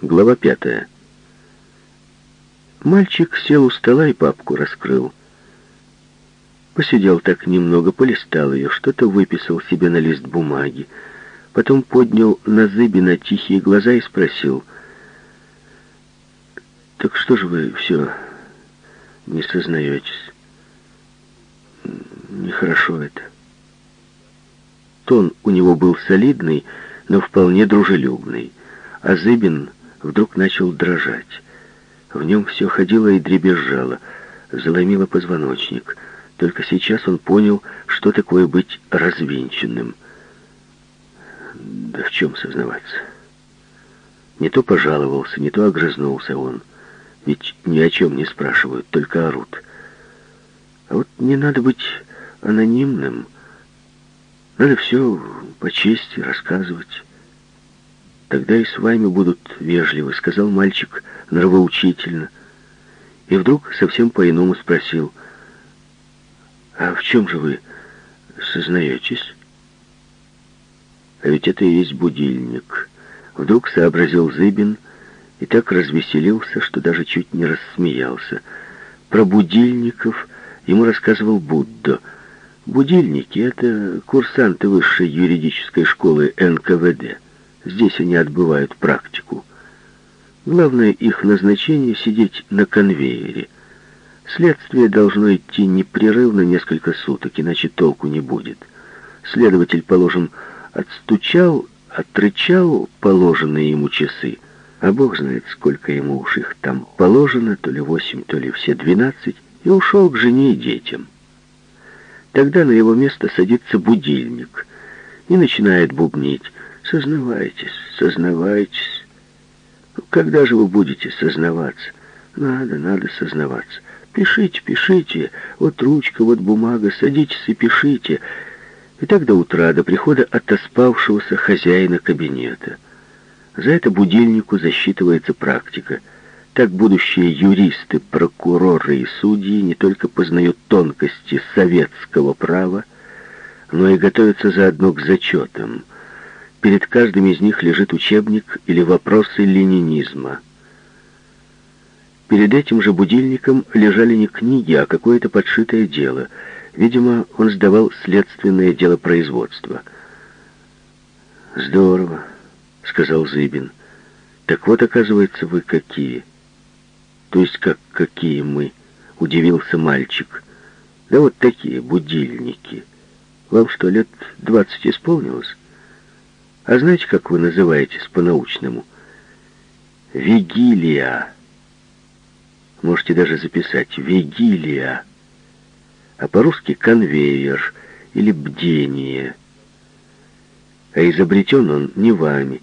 Глава пятая. Мальчик сел у стола и папку раскрыл. Посидел так немного, полистал ее, что-то выписал себе на лист бумаги. Потом поднял на Зыбина тихие глаза и спросил. «Так что же вы все не сознаетесь? Нехорошо это». Тон у него был солидный, но вполне дружелюбный, а Зыбин вдруг начал дрожать. В нем все ходило и дребезжало, заломило позвоночник. Только сейчас он понял, что такое быть развинченным. Да в чем сознаваться? Не то пожаловался, не то огрызнулся он. Ведь ни о чем не спрашивают, только орут. А вот не надо быть анонимным. Надо все по чести рассказывать. Тогда и с вами будут вежливы, сказал мальчик нравоучительно. И вдруг совсем по-иному спросил, а в чем же вы сознаетесь? А ведь это и есть будильник. Вдруг сообразил Зыбин и так развеселился, что даже чуть не рассмеялся. Про будильников ему рассказывал Будда. Будильники — это курсанты высшей юридической школы НКВД. Здесь они отбывают практику. Главное их назначение — сидеть на конвейере. Следствие должно идти непрерывно несколько суток, иначе толку не будет. Следователь, положим, отстучал, отрычал положенные ему часы, а бог знает, сколько ему уж их там положено, то ли восемь, то ли все двенадцать, и ушел к жене и детям. Тогда на его место садится будильник и начинает бубнить — Сознавайтесь, сознавайтесь. Ну, когда же вы будете сознаваться? Надо, надо сознаваться. Пишите, пишите. Вот ручка, вот бумага. Садитесь и пишите. И так до утра, до прихода отоспавшегося хозяина кабинета. За это будильнику засчитывается практика. Так будущие юристы, прокуроры и судьи не только познают тонкости советского права, но и готовятся заодно к зачетам – Перед каждым из них лежит учебник или вопросы ленинизма. Перед этим же будильником лежали не книги, а какое-то подшитое дело. Видимо, он сдавал следственное дело производства. «Здорово», — сказал Зыбин. «Так вот, оказывается, вы какие». «То есть как какие мы?» — удивился мальчик. «Да вот такие будильники. Вам что, лет двадцать исполнилось?» А знаете, как вы называетесь по-научному? Вигилия. Можете даже записать «вигилия». А по-русски «конвейер» или «бдение». А изобретен он не вами,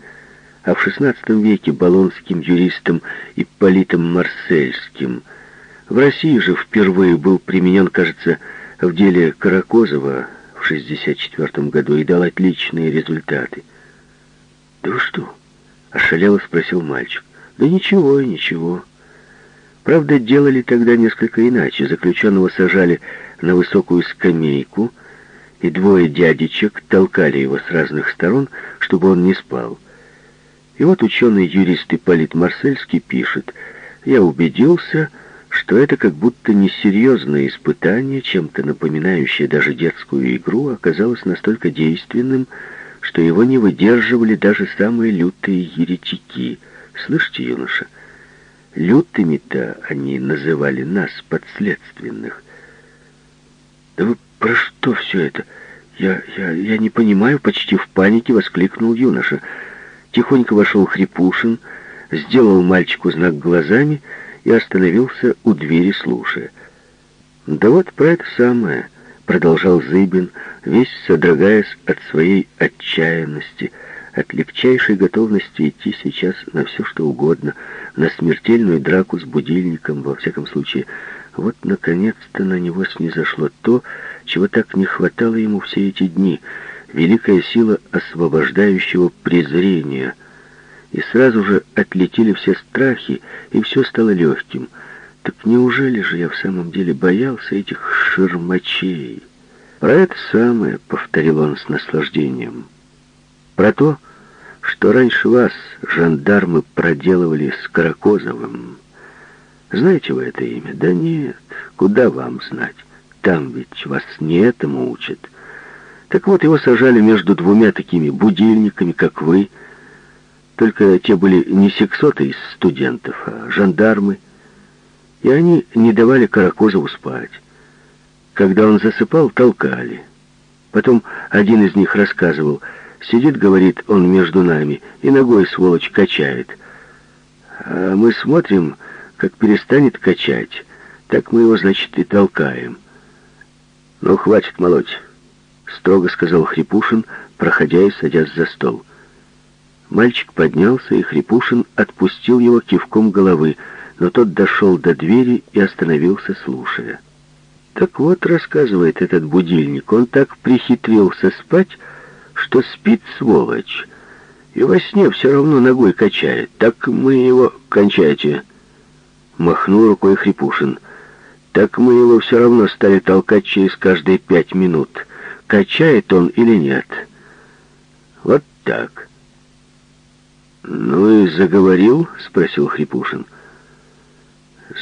а в XVI веке болонским юристом Ипполитом Марсельским. В России же впервые был применен, кажется, в деле Каракозова в 64 году и дал отличные результаты. «Да вы что?» — ошалело спросил мальчик. «Да ничего, ничего». Правда, делали тогда несколько иначе. Заключенного сажали на высокую скамейку, и двое дядечек толкали его с разных сторон, чтобы он не спал. И вот ученый-юрист Ипполит Марсельский пишет, «Я убедился, что это как будто несерьезное испытание, чем-то напоминающее даже детскую игру, оказалось настолько действенным, что его не выдерживали даже самые лютые еретики. Слышите, юноша? Лютыми-то они называли нас, подследственных. Да вы про что все это? Я, я, я не понимаю, почти в панике воскликнул юноша. Тихонько вошел Хрипушин, сделал мальчику знак глазами и остановился у двери, слушая. Да вот про это самое, продолжал Зыбин, весь содрогаясь от своей отчаянности, от легчайшей готовности идти сейчас на все, что угодно, на смертельную драку с будильником, во всяком случае. Вот, наконец-то, на него снизошло то, чего так не хватало ему все эти дни, великая сила освобождающего презрения. И сразу же отлетели все страхи, и все стало легким. Так неужели же я в самом деле боялся этих ширмачей? Про это самое, — повторил он с наслаждением. Про то, что раньше вас жандармы проделывали с Каракозовым. Знаете вы это имя? Да нет, куда вам знать? Там ведь вас не этому учат. Так вот, его сажали между двумя такими будильниками, как вы. Только те были не сексоты из студентов, а жандармы. И они не давали Каракозову спать. Когда он засыпал, толкали. Потом один из них рассказывал, сидит, говорит, он между нами, и ногой, сволочь, качает. А мы смотрим, как перестанет качать, так мы его, значит, и толкаем. «Ну, хватит молоть», — строго сказал Хрипушин, проходя и садясь за стол. Мальчик поднялся, и Хрипушин отпустил его кивком головы, но тот дошел до двери и остановился, слушая. Так вот, рассказывает этот будильник, он так прихитрился спать, что спит сволочь, и во сне все равно ногой качает. Так мы его... Кончайте. Махнул рукой Хрипушин. Так мы его все равно стали толкать через каждые пять минут. Качает он или нет. Вот так. «Ну и заговорил?» — спросил Хрипушин.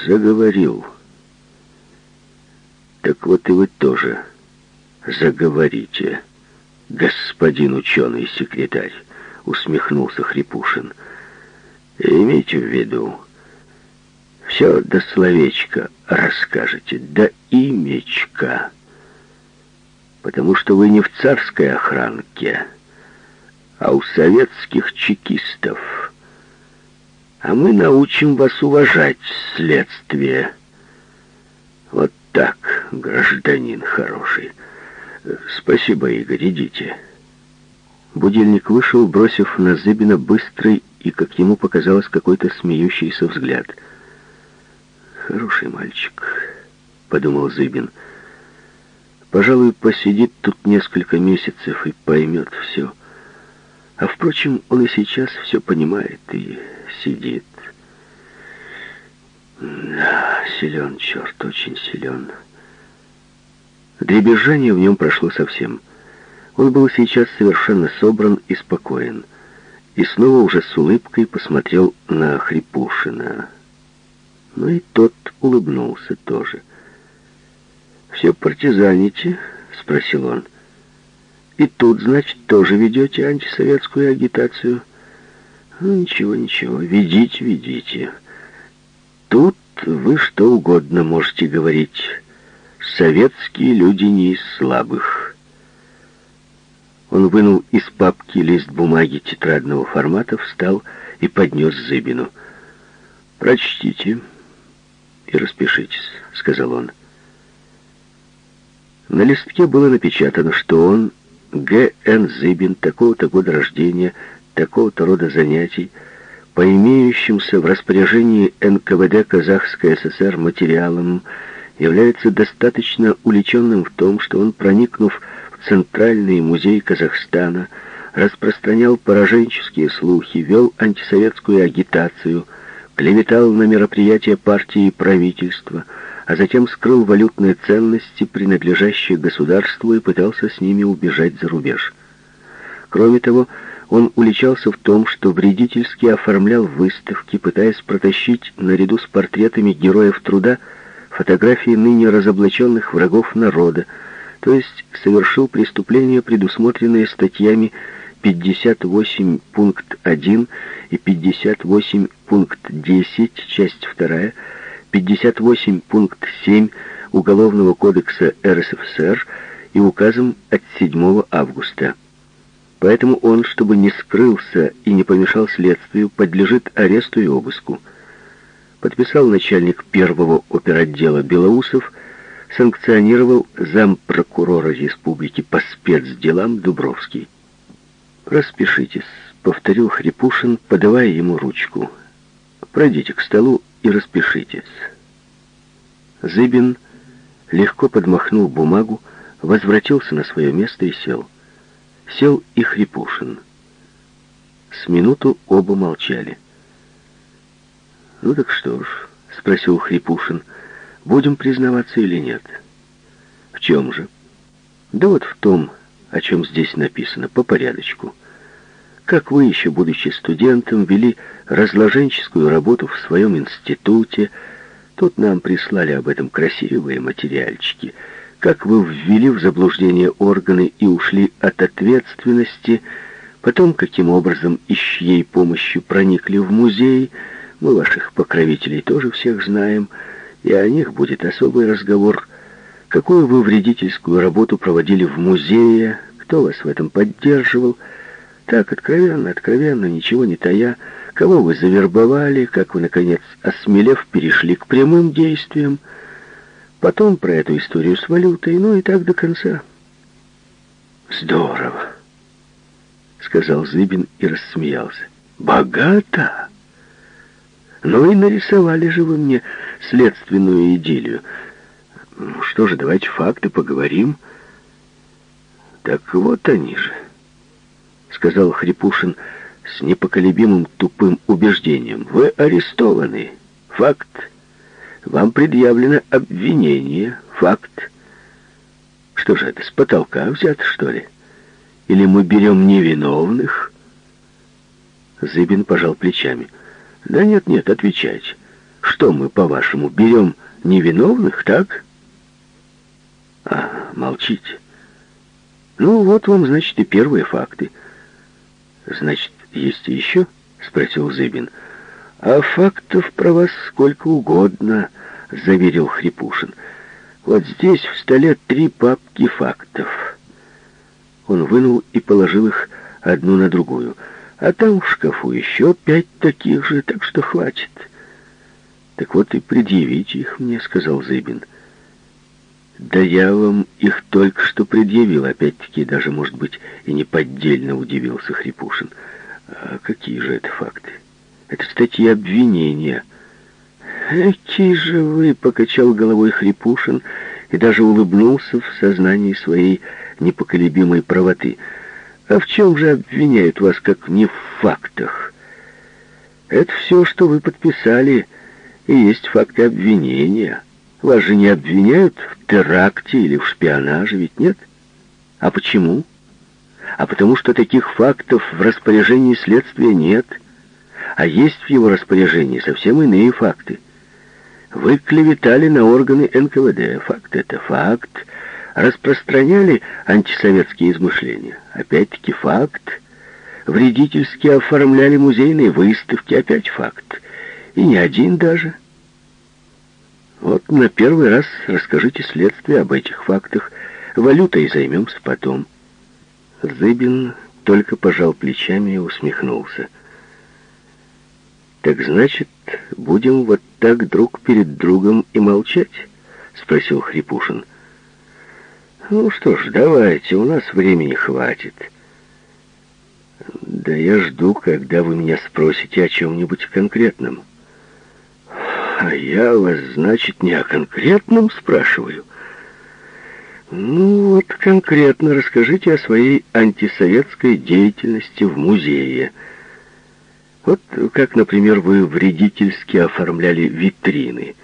«Заговорил. Так вот и вы тоже заговорите, господин ученый-секретарь», — усмехнулся Хрипушин. «Имейте в виду, все до словечка расскажете, до имечка, потому что вы не в царской охранке, а у советских чекистов. А мы научим вас уважать следствие. Вот так, гражданин хороший. Спасибо, Игорь, идите. Будильник вышел, бросив на Зыбина быстрый и, как ему показалось, какой-то смеющийся взгляд. «Хороший мальчик», — подумал Зыбин. «Пожалуй, посидит тут несколько месяцев и поймет все». А, впрочем, он и сейчас все понимает и сидит. Да, силен, черт, очень силен. Дребезжание в нем прошло совсем. Он был сейчас совершенно собран и спокоен. И снова уже с улыбкой посмотрел на Хрипушина. Ну и тот улыбнулся тоже. «Все партизаните?» — спросил он. И тут, значит, тоже ведете антисоветскую агитацию? Ну, ничего, ничего, ведите, ведите. Тут вы что угодно можете говорить. Советские люди не из слабых. Он вынул из папки лист бумаги тетрадного формата, встал и поднес Зыбину. «Прочтите и распишитесь», — сказал он. На листке было напечатано, что он Г.Н. Зыбин такого-то года рождения, такого-то рода занятий, по имеющимся в распоряжении НКВД Казахской ССР материалам, является достаточно уличенным в том, что он, проникнув в Центральный музей Казахстана, распространял пораженческие слухи, вел антисоветскую агитацию, клеветал на мероприятия партии и правительства, а затем скрыл валютные ценности, принадлежащие государству, и пытался с ними убежать за рубеж. Кроме того, он уличался в том, что вредительски оформлял выставки, пытаясь протащить наряду с портретами героев труда фотографии ныне разоблаченных врагов народа, то есть совершил преступления, предусмотренные статьями 58 пункт 1 и 58 пункт 10, часть 2, 58 пункт 7 Уголовного кодекса РСФСР и указом от 7 августа. Поэтому он, чтобы не скрылся и не помешал следствию, подлежит аресту и обыску. Подписал начальник первого оперотдела Белоусов, санкционировал зампрокурора республики по спецделам Дубровский. «Распишитесь», — повторил Хрипушин, подавая ему ручку. «Пройдите к столу и распишитесь». Зыбин легко подмахнул бумагу, возвратился на свое место и сел. Сел и Хрипушин. С минуту оба молчали. «Ну так что ж», — спросил Хрипушин, — «будем признаваться или нет?» «В чем же?» «Да вот в том, о чем здесь написано, по порядочку. Как вы, еще будучи студентом, вели разложенческую работу в своем институте. Тут нам прислали об этом красивые материальчики. Как вы ввели в заблуждение органы и ушли от ответственности, потом, каким образом и с чьей помощью проникли в музей. Мы ваших покровителей тоже всех знаем, и о них будет особый разговор. Какую вы вредительскую работу проводили в музее, кто вас в этом поддерживал, так, откровенно, откровенно, ничего не тая, кого вы завербовали, как вы, наконец, осмелев, перешли к прямым действиям, потом про эту историю с валютой, ну и так до конца. «Здорово!» — сказал Зыбин и рассмеялся. «Богато! Ну и нарисовали же вы мне следственную идиллию. Что же, давайте факты поговорим. Так вот они же» сказал Хрипушин с непоколебимым тупым убеждением. «Вы арестованы. Факт. Вам предъявлено обвинение. Факт. Что же это, с потолка взято, что ли? Или мы берем невиновных?» Зыбин пожал плечами. «Да нет, нет, отвечайте. Что мы, по-вашему, берем невиновных, так?» «А, молчите. Ну, вот вам, значит, и первые факты». «Значит, есть еще?» — спросил Зыбин. «А фактов про вас сколько угодно», — заверил Хрипушин. «Вот здесь в столе три папки фактов». Он вынул и положил их одну на другую. «А там в шкафу еще пять таких же, так что хватит». «Так вот и предъявите их мне», — сказал Зыбин. «Да я вам их только что предъявил, опять-таки, даже, может быть, и неподдельно удивился Хрипушин. А какие же это факты? Это статьи обвинения». «Какие же вы!» — покачал головой Хрипушин и даже улыбнулся в сознании своей непоколебимой правоты. «А в чем же обвиняют вас, как не в фактах? Это все, что вы подписали, и есть факты обвинения». Вас же не обвиняют в теракте или в шпионаже, ведь нет? А почему? А потому что таких фактов в распоряжении следствия нет, а есть в его распоряжении совсем иные факты. Вы клеветали на органы НКВД. Факт это факт. Распространяли антисоветские измышления. Опять-таки факт. Вредительски оформляли музейные выставки. Опять факт. И не один даже. Вот на первый раз расскажите следствие об этих фактах. Валютой займемся потом. Зыбин только пожал плечами и усмехнулся. «Так значит, будем вот так друг перед другом и молчать?» — спросил Хрипушин. «Ну что ж, давайте, у нас времени хватит». «Да я жду, когда вы меня спросите о чем-нибудь конкретном». А я вас, значит, не о конкретном спрашиваю. Ну вот конкретно расскажите о своей антисоветской деятельности в музее. Вот как, например, вы вредительски оформляли витрины.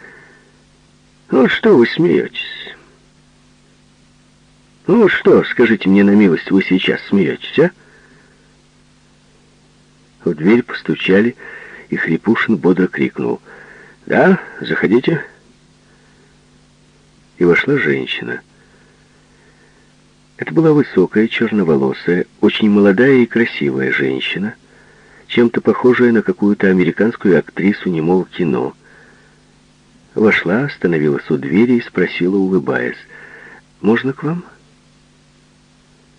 Ну что вы смеетесь? Ну что, скажите мне на милость, вы сейчас смеетесь, а? В дверь постучали, и Хрипушин бодро крикнул — «Да, заходите». И вошла женщина. Это была высокая, черноволосая, очень молодая и красивая женщина, чем-то похожая на какую-то американскую актрису немого кино. Вошла, остановилась у двери и спросила, улыбаясь, «Можно к вам?»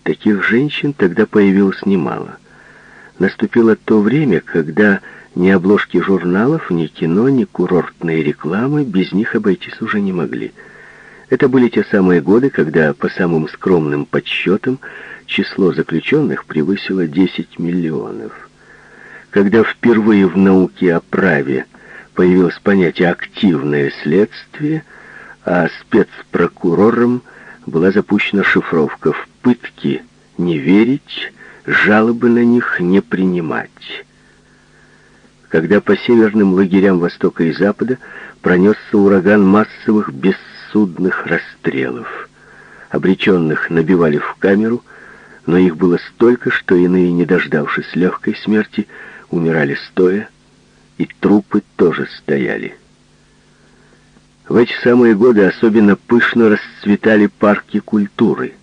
Таких женщин тогда появилось немало. Наступило то время, когда ни обложки журналов, ни кино, ни курортные рекламы без них обойтись уже не могли. Это были те самые годы, когда, по самым скромным подсчетам, число заключенных превысило 10 миллионов. Когда впервые в науке о праве появилось понятие «активное следствие», а спецпрокурором была запущена шифровка «в пытки не верить, жалобы на них не принимать» когда по северным лагерям Востока и Запада пронесся ураган массовых бессудных расстрелов. Обреченных набивали в камеру, но их было столько, что иные, не дождавшись легкой смерти, умирали стоя, и трупы тоже стояли. В эти самые годы особенно пышно расцветали парки культуры.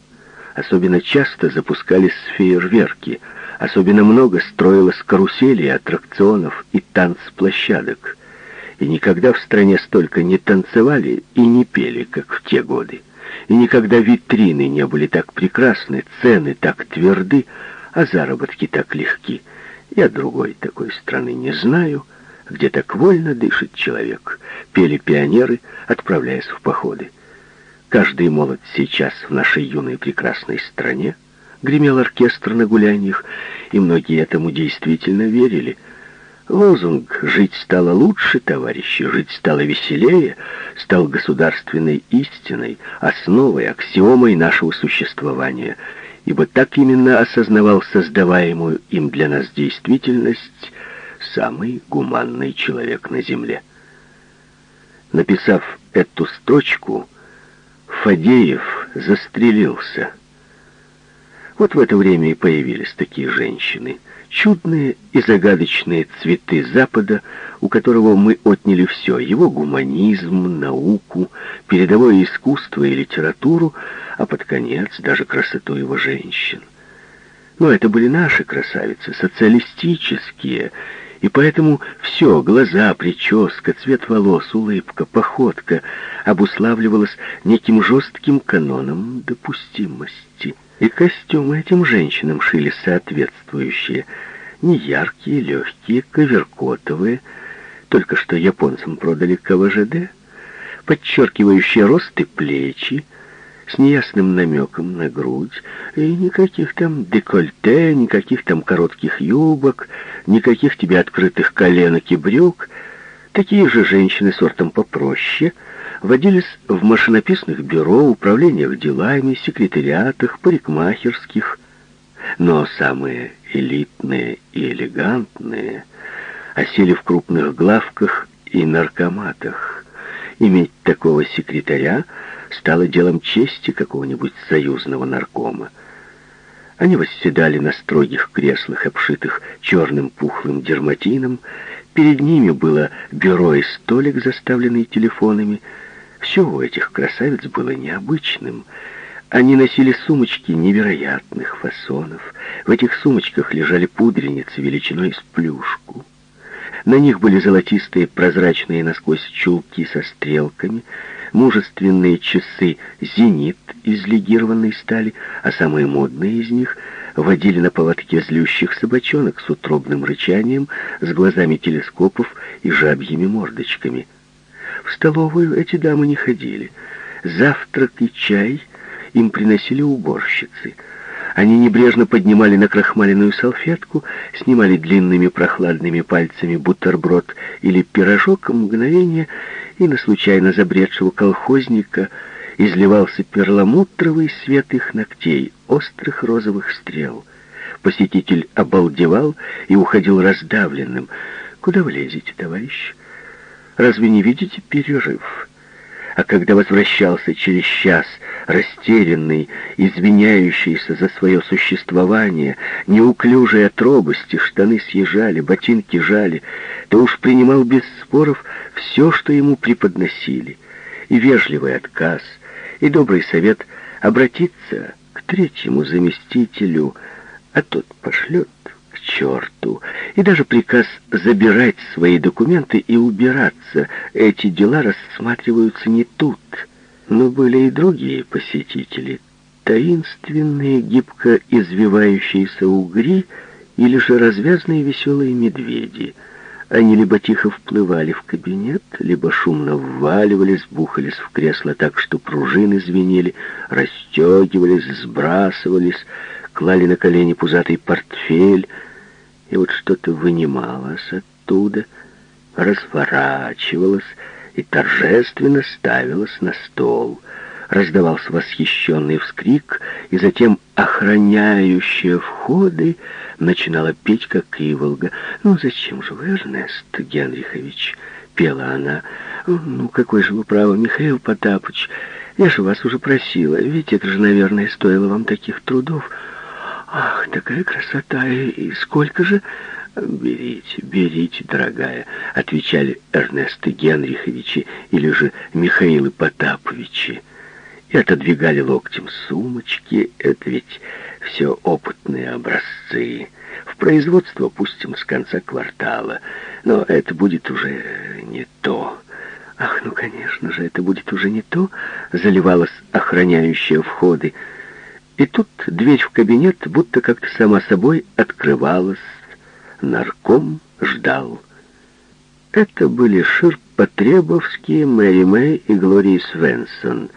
Особенно часто запускались фейерверки. Особенно много строилось каруселей, аттракционов и танцплощадок. И никогда в стране столько не танцевали и не пели, как в те годы. И никогда витрины не были так прекрасны, цены так тверды, а заработки так легки. Я другой такой страны не знаю, где так вольно дышит человек. Пели пионеры, отправляясь в походы. Каждый молод сейчас в нашей юной прекрасной стране. Гремел оркестр на гуляниях, и многие этому действительно верили — Лозунг «Жить стало лучше, товарищи, жить стало веселее» стал государственной истиной, основой, аксиомой нашего существования, ибо так именно осознавал создаваемую им для нас действительность самый гуманный человек на земле. Написав эту строчку, Фадеев застрелился. Вот в это время и появились такие женщины — Чудные и загадочные цветы Запада, у которого мы отняли все, его гуманизм, науку, передовое искусство и литературу, а под конец даже красоту его женщин. Но это были наши красавицы, социалистические, и поэтому все, глаза, прическа, цвет волос, улыбка, походка обуславливалось неким жестким каноном допустимости. И костюмы этим женщинам шили соответствующие, не яркие, легкие, коверкотовые, только что японцам продали КВЖД, подчеркивающие рост и плечи, с неясным намеком на грудь, и никаких там декольте, никаких там коротких юбок, никаких тебе открытых коленок и брюк. Такие же женщины сортом попроще — водились в машинописных бюро, управлениях делами, секретариатах, парикмахерских. Но самые элитные и элегантные осели в крупных главках и наркоматах. Иметь такого секретаря стало делом чести какого-нибудь союзного наркома. Они восседали на строгих креслах, обшитых черным пухлым дерматином. Перед ними было бюро и столик, заставленный телефонами, все у этих красавиц было необычным. Они носили сумочки невероятных фасонов. В этих сумочках лежали пудреницы величиной с плюшку. На них были золотистые прозрачные насквозь чулки со стрелками, мужественные часы «Зенит» из легированной стали, а самые модные из них водили на поводке злющих собачонок с утробным рычанием, с глазами телескопов и жабьими мордочками — в столовую эти дамы не ходили. Завтрак и чай им приносили уборщицы. Они небрежно поднимали на крахмаленную салфетку, снимали длинными прохладными пальцами бутерброд или пирожок мгновение, и на случайно забредшего колхозника изливался перламутровый свет их ногтей, острых розовых стрел. Посетитель обалдевал и уходил раздавленным. «Куда вы лезете, товарищ?» Разве не видите перерыв? А когда возвращался через час, растерянный, извиняющийся за свое существование, неуклюжий от робости, штаны съезжали, ботинки жали, то уж принимал без споров все, что ему преподносили, и вежливый отказ, и добрый совет обратиться к третьему заместителю, а тот пошлет черту. И даже приказ забирать свои документы и убираться. Эти дела рассматриваются не тут. Но были и другие посетители. Таинственные, гибко извивающиеся угри или же развязные веселые медведи. Они либо тихо вплывали в кабинет, либо шумно вваливались, бухались в кресло так, что пружины звенели, расстегивались, сбрасывались, клали на колени пузатый портфель, и вот что-то вынималось оттуда, разворачивалось и торжественно ставилось на стол. Раздавался восхищенный вскрик, и затем охраняющая входы начинала петь, как иволга. «Ну зачем же вы, Эрнест Генрихович?» — пела она. «Ну, какой же вы право, Михаил Потапыч? Я же вас уже просила, ведь это же, наверное, стоило вам таких трудов». Ах, такая красота! И сколько же? «Берите, берите, дорогая», — отвечали Эрнесты Генриховичи или же Михаилы Потаповичи. И отодвигали локтем сумочки. Это ведь все опытные образцы. В производство пустим с конца квартала. Но это будет уже не то. Ах, ну, конечно же, это будет уже не то, заливалась охраняющая входы. И тут дверь в кабинет будто как-то сама собой открывалась, нарком ждал. Это были Ширпотребовские, Мэри Мэй и Глория Свенсон.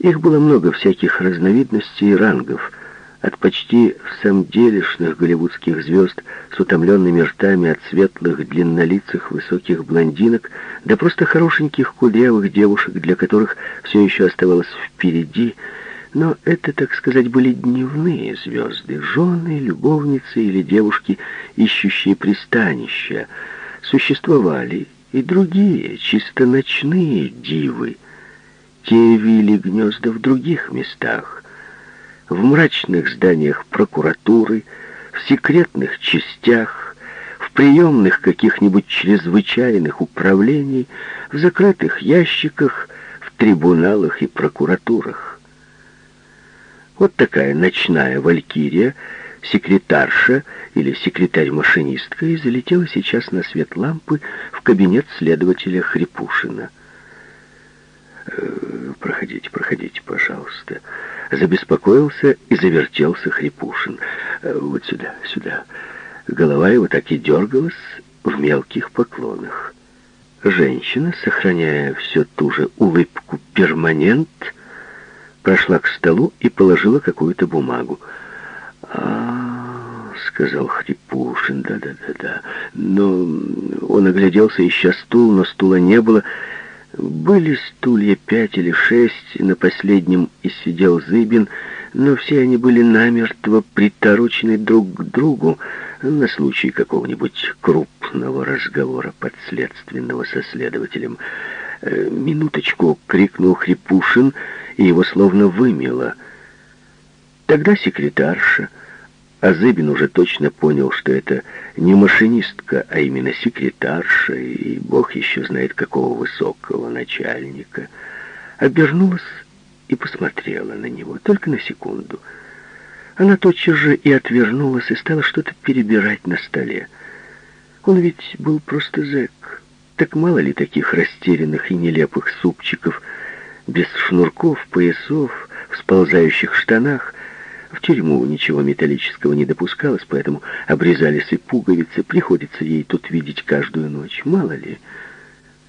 Их было много всяких разновидностей и рангов, от почти в самом делешных голливудских звезд с утомленными ртами от светлых, длиннолицых, высоких блондинок до просто хорошеньких кудрявых девушек, для которых все еще оставалось впереди – но это, так сказать, были дневные звезды, жены, любовницы или девушки, ищущие пристанища. Существовали и другие, чисто ночные дивы. Те вили гнезда в других местах, в мрачных зданиях прокуратуры, в секретных частях, в приемных каких-нибудь чрезвычайных управлений, в закрытых ящиках, в трибуналах и прокуратурах. Вот такая ночная валькирия, секретарша или секретарь-машинистка, и залетела сейчас на свет лампы в кабинет следователя Хрипушина. «Э, «Проходите, проходите, пожалуйста». Забеспокоился и завертелся Хрипушин. «Э, «Вот сюда, сюда». Голова его так и дергалась в мелких поклонах. Женщина, сохраняя все ту же улыбку перманент, прошла к столу и положила какую-то бумагу. а, сказал Хрипушин, да-да-да-да. Но он огляделся, ища стул, но стула не было. Были стулья пять или шесть, на последнем и сидел Зыбин, но все они были намертво приторочены друг к другу на случай какого-нибудь крупного разговора подследственного со следователем. «Э, «Минуточку!» — крикнул Хрипушин — и его словно вымело. Тогда секретарша, а Зыбин уже точно понял, что это не машинистка, а именно секретарша, и бог еще знает какого высокого начальника, обернулась и посмотрела на него, только на секунду. Она тотчас же и отвернулась, и стала что-то перебирать на столе. Он ведь был просто зэк. Так мало ли таких растерянных и нелепых супчиков — без шнурков, поясов, в сползающих штанах. В тюрьму ничего металлического не допускалось, поэтому обрезались и пуговицы. Приходится ей тут видеть каждую ночь, мало ли.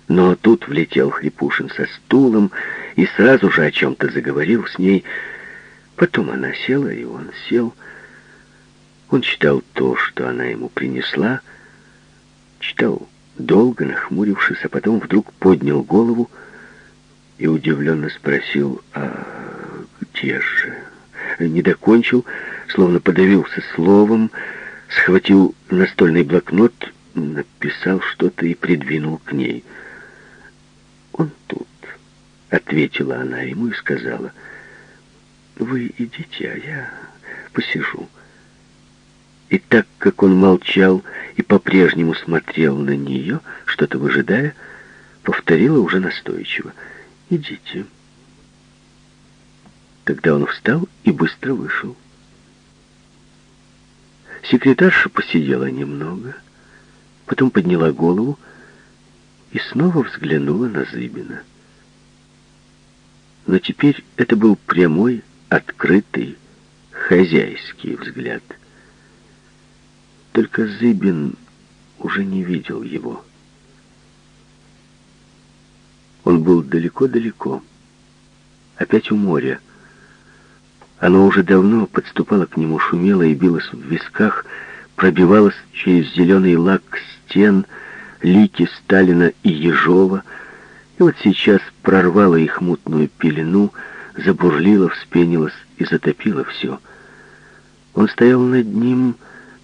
Но тут влетел Хрипушин со стулом и сразу же о чем-то заговорил с ней. Потом она села, и он сел. Он читал то, что она ему принесла, читал долго, нахмурившись, а потом вдруг поднял голову, и удивленно спросил, а где же? Не докончил, словно подавился словом, схватил настольный блокнот, написал что-то и придвинул к ней. «Он тут», — ответила она ему и сказала, «Вы идите, а я посижу». И так как он молчал и по-прежнему смотрел на нее, что-то выжидая, повторила уже настойчиво — «Идите». Тогда он встал и быстро вышел. Секретарша посидела немного, потом подняла голову и снова взглянула на Зыбина. Но теперь это был прямой, открытый, хозяйский взгляд. Только Зыбин уже не видел его. Он был далеко-далеко, опять у моря. Оно уже давно подступало к нему, шумело и билось в висках, пробивалось через зеленый лак стен, лики Сталина и Ежова, и вот сейчас прорвало их мутную пелену, забурлило, вспенилось и затопило все. Он стоял над ним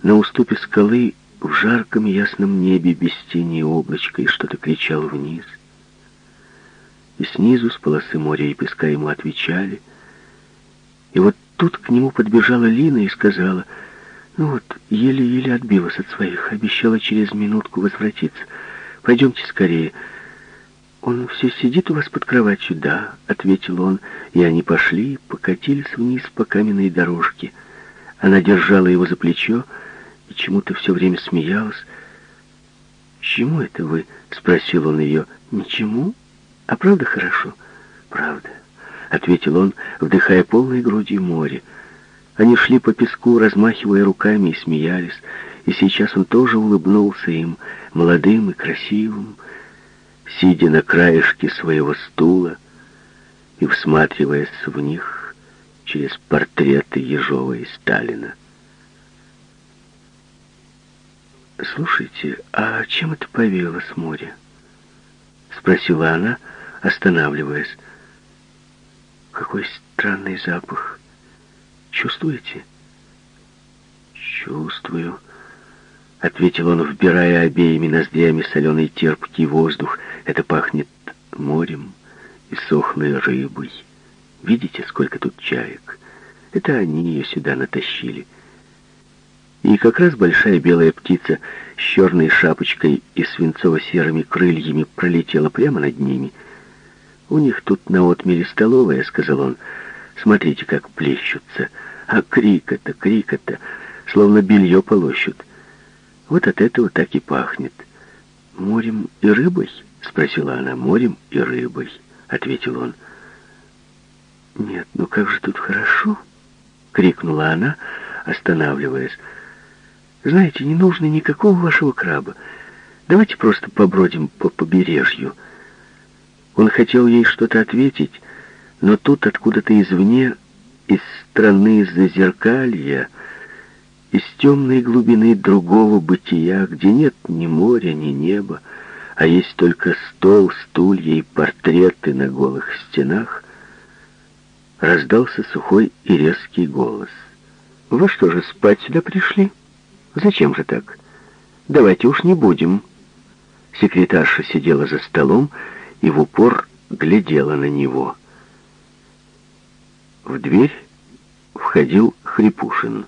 на уступе скалы в жарком ясном небе без тени и облачка и что-то кричал вниз и снизу, с полосы моря и песка ему отвечали. И вот тут к нему подбежала Лина и сказала, «Ну вот, еле-еле отбилась от своих, обещала через минутку возвратиться. Пойдемте скорее». «Он все сидит у вас под кроватью?» «Да», — ответил он, и они пошли, покатились вниз по каменной дорожке. Она держала его за плечо и чему-то все время смеялась. «Чему это вы?» — спросил он ее. «Ничему? А правда хорошо?» «Правда», — ответил он, вдыхая полной грудью море. Они шли по песку, размахивая руками и смеялись, и сейчас он тоже улыбнулся им, молодым и красивым, сидя на краешке своего стула и всматриваясь в них через портреты Ежова и Сталина. «Слушайте, а чем это повеяло с моря?» — спросила она, останавливаясь. «Какой странный запах. Чувствуете?» «Чувствую», — ответил он, вбирая обеими ноздрями соленый терпкий воздух. «Это пахнет морем и сохлой рыбой. Видите, сколько тут чаек? Это они ее сюда натащили». И как раз большая белая птица с черной шапочкой и свинцово-серыми крыльями пролетела прямо над ними. «У них тут на отмеле столовая», — сказал он. «Смотрите, как плещутся. А крика-то, крика-то, словно белье полощут. Вот от этого так и пахнет». «Морем и рыбой?» — спросила она. «Морем и рыбой», — ответил он. «Нет, ну как же тут хорошо!» — крикнула она, останавливаясь. Знаете, не нужно никакого вашего краба. Давайте просто побродим по побережью. Он хотел ей что-то ответить, но тут откуда-то извне, из страны зазеркалья, из темной глубины другого бытия, где нет ни моря, ни неба, а есть только стол, стулья и портреты на голых стенах, раздался сухой и резкий голос. «Вы что же, спать сюда пришли?» Зачем же так? Давайте уж не будем. Секретарша сидела за столом и в упор глядела на него. В дверь входил Хрипушин.